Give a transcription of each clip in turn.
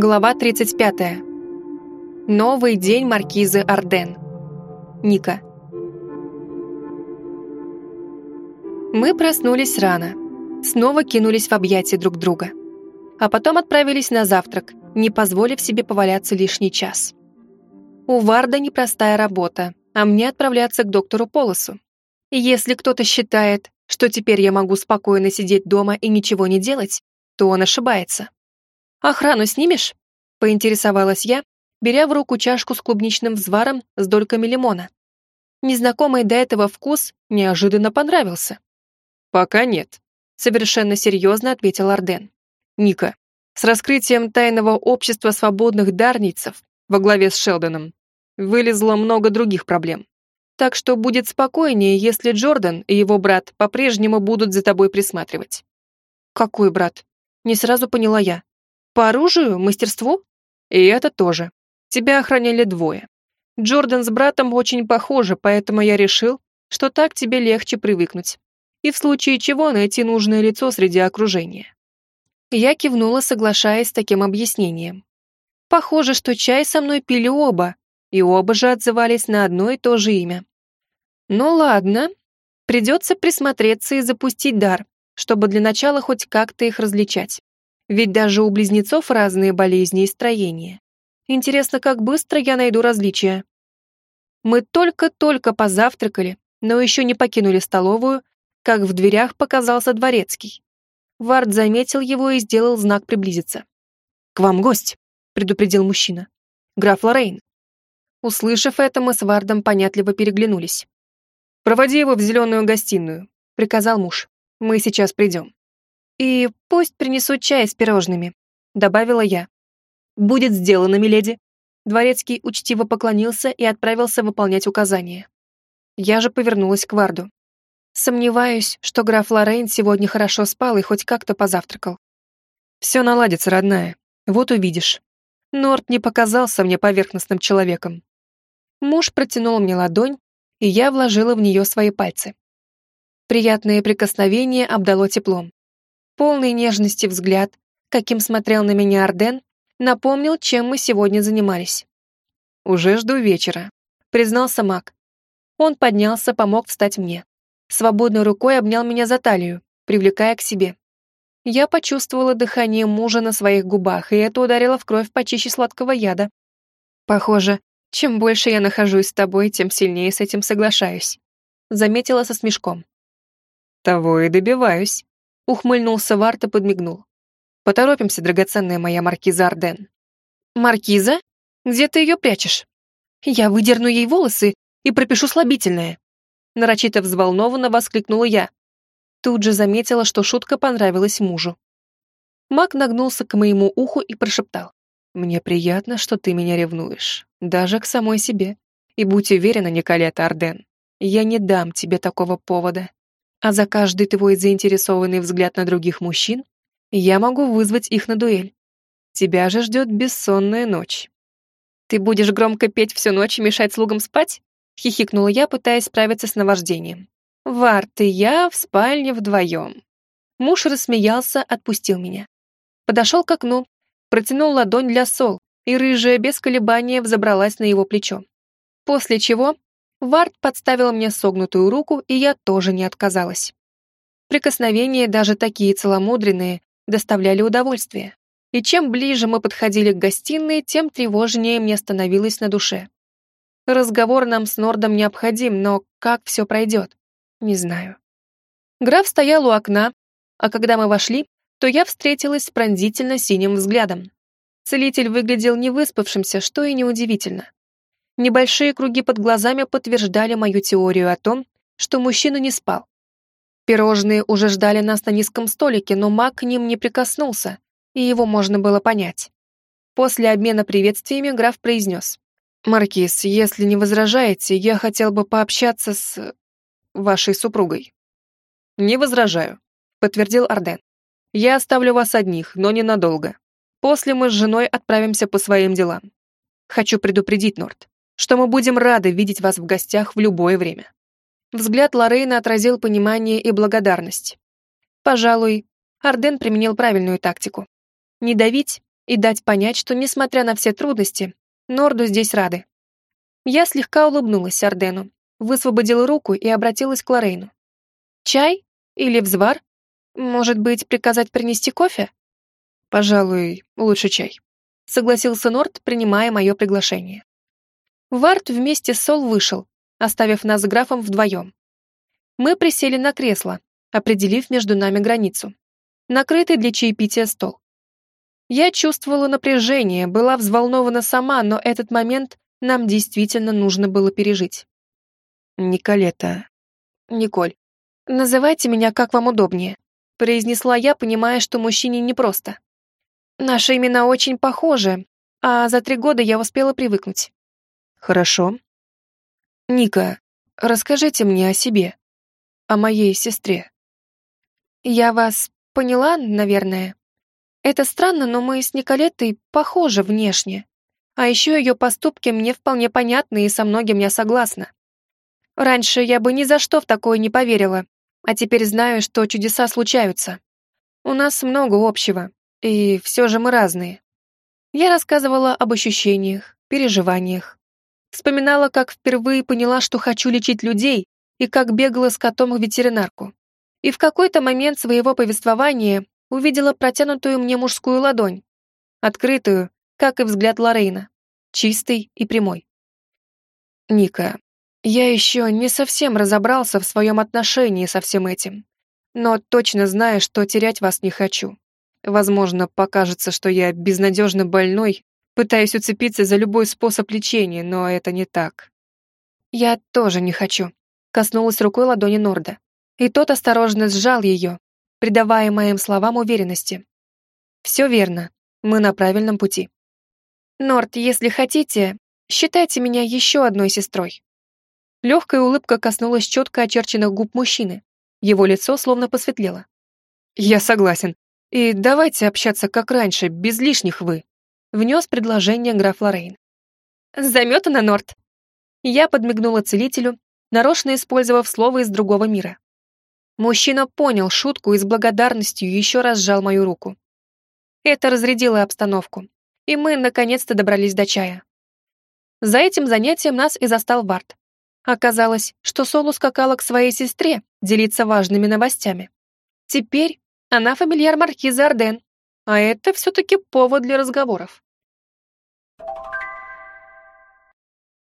Глава 35. Новый день маркизы Арден. Ника. Мы проснулись рано. Снова кинулись в объятия друг друга. А потом отправились на завтрак, не позволив себе поваляться лишний час. У Варда непростая работа, а мне отправляться к доктору Полосу. И если кто-то считает, что теперь я могу спокойно сидеть дома и ничего не делать, то он ошибается. «Охрану снимешь?» — поинтересовалась я, беря в руку чашку с клубничным взваром с дольками лимона. Незнакомый до этого вкус неожиданно понравился. «Пока нет», — совершенно серьезно ответил Арден. «Ника, с раскрытием тайного общества свободных дарницев во главе с Шелдоном вылезло много других проблем. Так что будет спокойнее, если Джордан и его брат по-прежнему будут за тобой присматривать». «Какой брат?» Не сразу поняла я. «По оружию? Мастерству?» «И это тоже. Тебя охраняли двое. Джордан с братом очень похожи, поэтому я решил, что так тебе легче привыкнуть. И в случае чего найти нужное лицо среди окружения». Я кивнула, соглашаясь с таким объяснением. Похоже, что чай со мной пили оба, и оба же отзывались на одно и то же имя. Ну ладно, придется присмотреться и запустить дар, чтобы для начала хоть как-то их различать. Ведь даже у близнецов разные болезни и строения. Интересно, как быстро я найду различия. Мы только-только позавтракали, но еще не покинули столовую, как в дверях показался дворецкий. Вард заметил его и сделал знак приблизиться. «К вам гость», — предупредил мужчина. «Граф Лоррейн». Услышав это, мы с Вардом понятливо переглянулись. «Проводи его в зеленую гостиную», — приказал муж. «Мы сейчас придем». «И пусть принесут чай с пирожными», — добавила я. «Будет сделано, миледи». Дворецкий учтиво поклонился и отправился выполнять указания. Я же повернулась к Варду. Сомневаюсь, что граф Лоррейн сегодня хорошо спал и хоть как-то позавтракал. «Все наладится, родная. Вот увидишь». Норт не показался мне поверхностным человеком. Муж протянул мне ладонь, и я вложила в нее свои пальцы. Приятное прикосновение обдало теплом. Полный нежности взгляд, каким смотрел на меня Арден, напомнил, чем мы сегодня занимались. «Уже жду вечера», — признался маг. Он поднялся, помог встать мне. Свободной рукой обнял меня за талию, привлекая к себе. Я почувствовала дыхание мужа на своих губах, и это ударило в кровь почище сладкого яда. Похоже, чем больше я нахожусь с тобой, тем сильнее с этим соглашаюсь. Заметила со смешком. Того и добиваюсь. Ухмыльнулся Варт и подмигнул. Поторопимся, драгоценная моя маркиза Арден. Маркиза? Где ты ее прячешь? Я выдерну ей волосы и пропишу слабительное. Нарочито взволнованно воскликнула я. Тут же заметила, что шутка понравилась мужу. Мак нагнулся к моему уху и прошептал. «Мне приятно, что ты меня ревнуешь даже к самой себе. И будь уверена, Николета Арден, я не дам тебе такого повода. А за каждый твой заинтересованный взгляд на других мужчин я могу вызвать их на дуэль. Тебя же ждет бессонная ночь. Ты будешь громко петь всю ночь и мешать слугам спать? Хихикнула я, пытаясь справиться с наваждением. Варт и я в спальне вдвоем. Муж рассмеялся, отпустил меня. Подошел к окну, протянул ладонь для сол, и рыжая без колебания взобралась на его плечо. После чего Вард подставил мне согнутую руку, и я тоже не отказалась. Прикосновения, даже такие целомудренные, доставляли удовольствие. И чем ближе мы подходили к гостиной, тем тревожнее мне становилось на душе. Разговор нам с Нордом необходим, но как все пройдет? Не знаю. Граф стоял у окна, а когда мы вошли, то я встретилась с пронзительно синим взглядом. Целитель выглядел невыспавшимся, что и неудивительно. Небольшие круги под глазами подтверждали мою теорию о том, что мужчина не спал. Пирожные уже ждали нас на низком столике, но маг к ним не прикоснулся, и его можно было понять. После обмена приветствиями граф произнес. «Маркиз, если не возражаете, я хотел бы пообщаться с... вашей супругой». «Не возражаю», — подтвердил Арден. «Я оставлю вас одних, но ненадолго. После мы с женой отправимся по своим делам. Хочу предупредить, Норт, что мы будем рады видеть вас в гостях в любое время». Взгляд Лорейна отразил понимание и благодарность. Пожалуй, Арден применил правильную тактику. Не давить, и дать понять, что, несмотря на все трудности, Норду здесь рады. Я слегка улыбнулась Ардену, высвободила руку и обратилась к Лорейну. «Чай? Или взвар? Может быть, приказать принести кофе?» «Пожалуй, лучше чай», — согласился Норд, принимая мое приглашение. Варт вместе с Сол вышел, оставив нас с графом вдвоем. Мы присели на кресло, определив между нами границу. Накрытый для чаепития стол. Я чувствовала напряжение, была взволнована сама, но этот момент нам действительно нужно было пережить. Николета. Николь. Называйте меня как вам удобнее, произнесла я, понимая, что мужчине непросто. Наши имена очень похожи, а за три года я успела привыкнуть. Хорошо. Ника, расскажите мне о себе, о моей сестре. Я вас поняла, наверное. Это странно, но мы с Николеттой похожи внешне. А еще ее поступки мне вполне понятны и со многим я согласна. Раньше я бы ни за что в такое не поверила, а теперь знаю, что чудеса случаются. У нас много общего, и все же мы разные. Я рассказывала об ощущениях, переживаниях. Вспоминала, как впервые поняла, что хочу лечить людей, и как бегала с котом в ветеринарку. И в какой-то момент своего повествования увидела протянутую мне мужскую ладонь, открытую, как и взгляд Лорейна, чистый и прямой. «Ника, я еще не совсем разобрался в своем отношении со всем этим, но точно знаю, что терять вас не хочу. Возможно, покажется, что я безнадежно больной, пытаюсь уцепиться за любой способ лечения, но это не так. Я тоже не хочу», — коснулась рукой ладони Норда, и тот осторожно сжал ее, придавая моим словам уверенности. «Все верно, мы на правильном пути». «Норт, если хотите, считайте меня еще одной сестрой». Легкая улыбка коснулась четко очерченных губ мужчины. Его лицо словно посветлело. «Я согласен. И давайте общаться как раньше, без лишних «вы», — внес предложение граф Лорейн. «Заметана, Норт». Я подмигнула целителю, нарочно использовав слово из другого мира. Мужчина понял шутку и с благодарностью еще раз сжал мою руку. Это разрядило обстановку, и мы наконец-то добрались до чая. За этим занятием нас и застал Барт. Оказалось, что Солу скакала к своей сестре делиться важными новостями. Теперь она фамильяр маркиза Арден, а это все-таки повод для разговоров.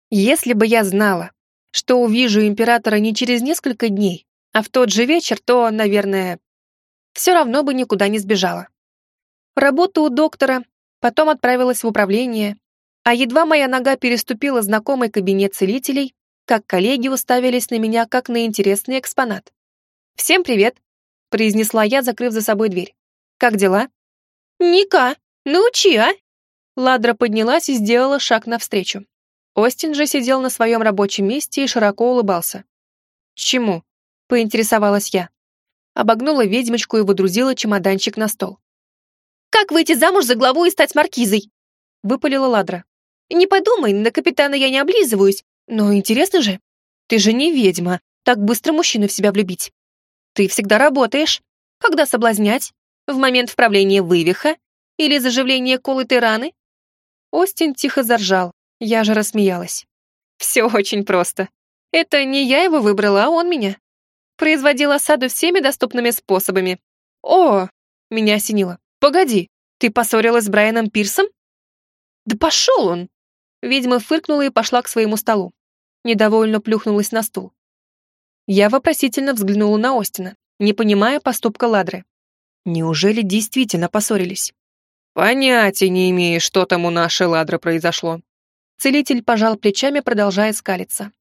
Если бы я знала, что увижу императора не через несколько дней, а в тот же вечер, то, наверное, все равно бы никуда не сбежала. Работа у доктора, потом отправилась в управление, а едва моя нога переступила знакомый кабинет целителей, как коллеги уставились на меня как на интересный экспонат. «Всем привет!» — произнесла я, закрыв за собой дверь. «Как дела?» «Ника, научи, а!» Ладра поднялась и сделала шаг навстречу. Остин же сидел на своем рабочем месте и широко улыбался. «Чему?» — поинтересовалась я. Обогнула ведьмочку и выдрузила чемоданчик на стол. «Как выйти замуж за главу и стать маркизой?» — выпалила Ладра. «Не подумай, на капитана я не облизываюсь, но интересно же. Ты же не ведьма, так быстро мужчину в себя влюбить. Ты всегда работаешь. Когда соблазнять? В момент вправления вывиха? Или заживления колотой раны?» Остин тихо заржал, я же рассмеялась. «Все очень просто. Это не я его выбрала, а он меня производил осаду всеми доступными способами. «О!» — меня осенило. «Погоди, ты поссорилась с Брайаном Пирсом?» «Да пошел он!» Ведьма фыркнула и пошла к своему столу. Недовольно плюхнулась на стул. Я вопросительно взглянула на Остина, не понимая поступка Ладры. Неужели действительно поссорились? Понятия не имею, что там у нашей Ладры произошло. Целитель пожал плечами, продолжая скалиться.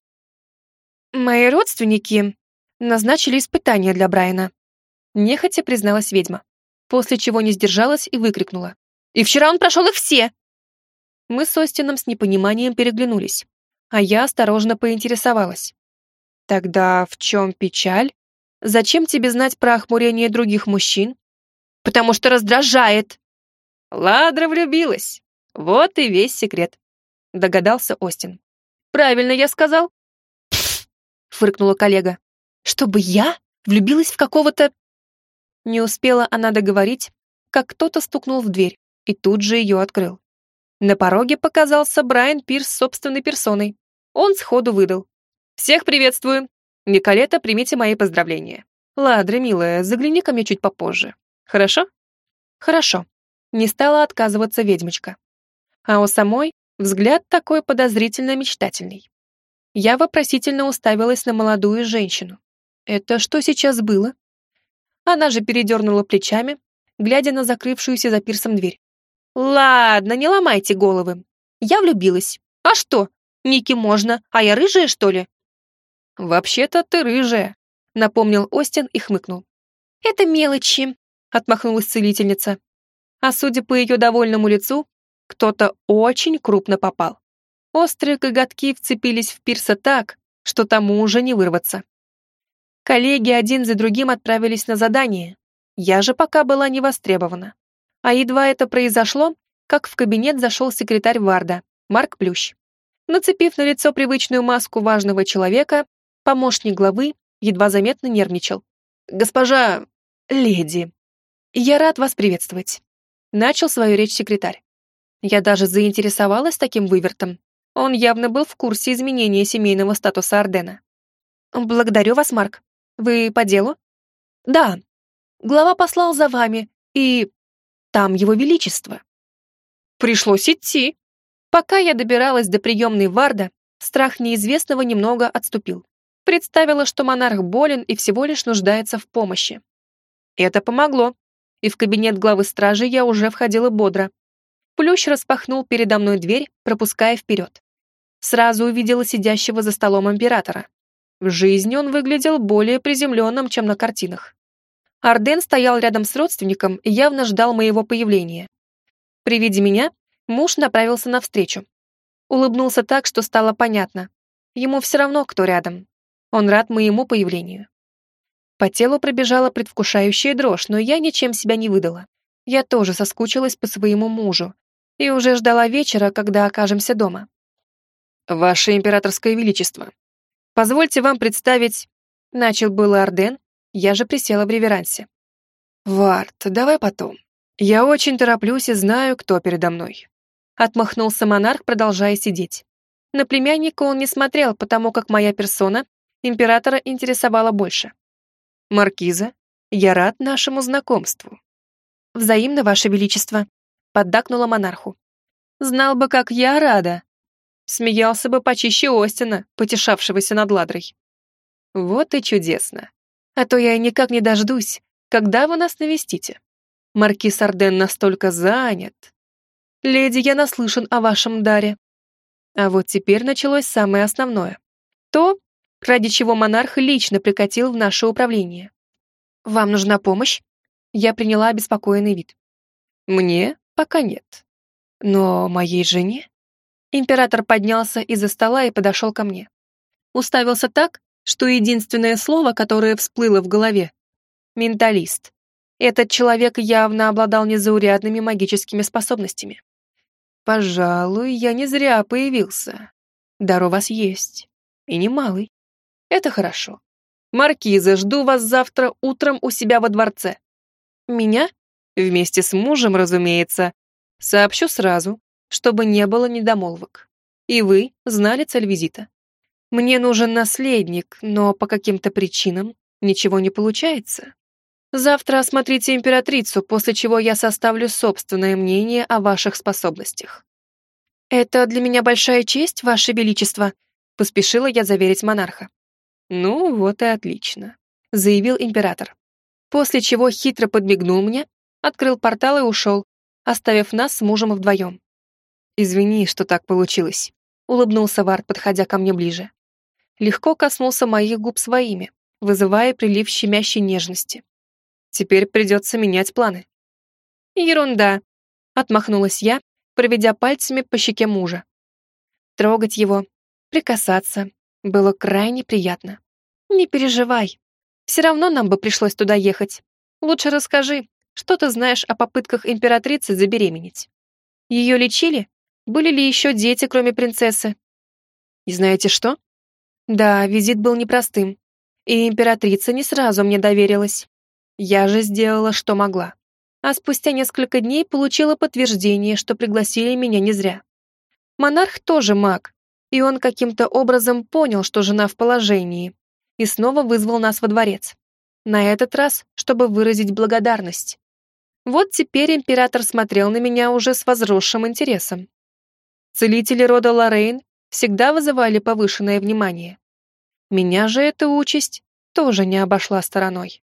Мои родственники назначили испытание для Брайана. Нехотя призналась ведьма, после чего не сдержалась и выкрикнула. «И вчера он прошел их все!» Мы с Остином с непониманием переглянулись, а я осторожно поинтересовалась. «Тогда в чем печаль? Зачем тебе знать про охмурение других мужчин?» «Потому что раздражает!» «Ладра влюбилась. Вот и весь секрет», — догадался Остин. «Правильно я сказал?» фыркнула коллега чтобы я влюбилась в какого-то...» Не успела она договорить, как кто-то стукнул в дверь, и тут же ее открыл. На пороге показался Брайан Пирс собственной персоной. Он сходу выдал. «Всех приветствую! Николета, примите мои поздравления. Ладра, милая, загляни ко мне чуть попозже. Хорошо?» «Хорошо». Не стала отказываться ведьмочка. А у самой взгляд такой подозрительно мечтательный. Я вопросительно уставилась на молодую женщину. Это что сейчас было? Она же передернула плечами, глядя на закрывшуюся за пирсом дверь. «Ладно, не ломайте головы. Я влюбилась. А что, Ники можно, а я рыжая, что ли?» «Вообще-то ты рыжая», — напомнил Остин и хмыкнул. «Это мелочи», — отмахнулась целительница. А судя по ее довольному лицу, кто-то очень крупно попал. Острые коготки вцепились в пирса так, что тому уже не вырваться. Коллеги один за другим отправились на задание. Я же пока была не востребована. А едва это произошло, как в кабинет зашел секретарь Варда, Марк Плющ. Нацепив на лицо привычную маску важного человека, помощник главы едва заметно нервничал. «Госпожа... леди, я рад вас приветствовать», — начал свою речь секретарь. Я даже заинтересовалась таким вывертом. Он явно был в курсе изменения семейного статуса Ордена. «Благодарю вас, Марк. Вы по делу?» «Да. Глава послал за вами, и там его величество. Пришлось идти. Пока я добиралась до приемной Варда, страх неизвестного немного отступил. Представила, что монарх болен и всего лишь нуждается в помощи. Это помогло, и в кабинет главы стражи я уже входила бодро. Плющ распахнул передо мной дверь, пропуская вперед. Сразу увидела сидящего за столом императора. В жизни он выглядел более приземленным, чем на картинах. Арден стоял рядом с родственником и явно ждал моего появления. При виде меня муж направился навстречу. Улыбнулся так, что стало понятно. Ему все равно, кто рядом. Он рад моему появлению. По телу пробежала предвкушающая дрожь, но я ничем себя не выдала. Я тоже соскучилась по своему мужу и уже ждала вечера, когда окажемся дома. «Ваше императорское величество, позвольте вам представить...» Начал было Арден, я же присела в реверансе. «Варт, давай потом. Я очень тороплюсь и знаю, кто передо мной». Отмахнулся монарх, продолжая сидеть. На племянника он не смотрел, потому как моя персона императора интересовала больше. «Маркиза, я рад нашему знакомству». «Взаимно, Ваше Величество», — поддакнула монарху. «Знал бы, как я рада». Смеялся бы почище Остина, потешавшегося над ладрой. «Вот и чудесно а то я никак не дождусь, когда вы нас навестите. Маркиз Арден настолько занят. Леди, я наслышан о вашем даре. А вот теперь началось самое основное. То, ради чего монарх лично прикатил в наше управление. Вам нужна помощь? Я приняла обеспокоенный вид. Мне пока нет. Но моей жене? Император поднялся из-за стола и подошел ко мне. Уставился так, что единственное слово, которое всплыло в голове — менталист. Этот человек явно обладал незаурядными магическими способностями. Пожалуй, я не зря появился. Дар у вас есть. И немалый. Это хорошо. Маркиза, жду вас завтра утром у себя во дворце. Меня? Вместе с мужем, разумеется. Сообщу сразу, чтобы не было недомолвок. И вы знали цель визита. Мне нужен наследник, но по каким-то причинам ничего не получается. Завтра осмотрите императрицу, после чего я составлю собственное мнение о ваших способностях. Это для меня большая честь, ваше величество, поспешила я заверить монарха. Ну, вот и отлично, заявил император. После чего хитро подмигнул мне, открыл портал и ушел, оставив нас с мужем вдвоем. «Извини, что так получилось», — улыбнулся Вард, подходя ко мне ближе легко коснулся моих губ своими, вызывая прилив щемящей нежности. Теперь придется менять планы. Ерунда, отмахнулась я, проведя пальцами по щеке мужа. Трогать его, прикасаться было крайне приятно. Не переживай, все равно нам бы пришлось туда ехать. Лучше расскажи, что ты знаешь о попытках императрицы забеременеть. Ее лечили? Были ли еще дети, кроме принцессы? И знаете что? Да, визит был непростым, и императрица не сразу мне доверилась. Я же сделала, что могла. а спустя несколько дней получила подтверждение, что пригласили меня не зря. Монарх тоже маг, и он каким-то образом понял, что жена в положении, и снова вызвал нас во дворец. На этот раз, чтобы выразить благодарность. Вот теперь император смотрел на меня уже с возросшим интересом. Целители рода Лоррейн всегда вызывали повышенное внимание. Меня же эта участь тоже не обошла стороной.